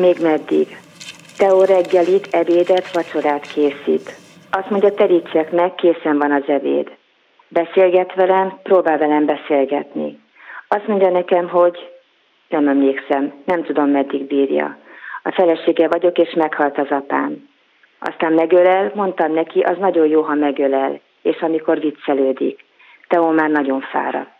Még meddig? Teó reggelit, ebédet, vacsorát készít. Azt mondja, terítsek meg, készen van az ebéd. Beszélget velem, próbál velem beszélgetni. Azt mondja nekem, hogy nem emlékszem, nem tudom, meddig bírja. A felesége vagyok, és meghalt az apám. Aztán megölel, mondtam neki, az nagyon jó, ha megölel, és amikor viccelődik. Teó már nagyon fáradt.